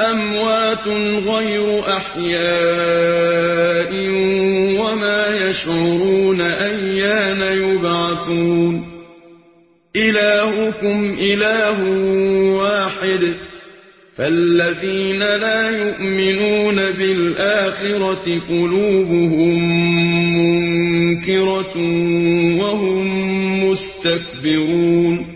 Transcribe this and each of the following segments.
أَمْوَاتٌ غَيْرُ أَحْيَاءٍ وَمَا يَشْعُرُونَ أَيَّانَ يُبْعَثُونَ. إِلَٰهُكُمْ إِلَٰهٌ وَاحِدٌ ۚ فَالَّذِينَ لَا يُؤْمِنُونَ بِالْآخِرَةِ قُلُوبُهُم مُّنكِرَةٌ وَهُم مُّسْتَكْبِرُونَ.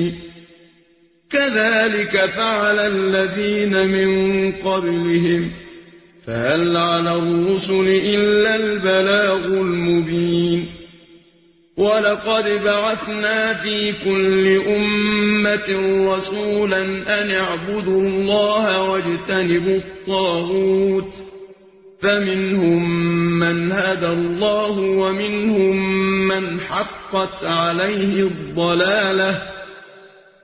كذلك فعل الذين من قبلهم فهل على الرسل إلا البلاغ المبين ولقد بعثنا في كل أمة رسولا أن اعبدوا الله واجتنبوا الطاغوت فمنهم من هدى الله ومنهم من حقت عليه الضلاله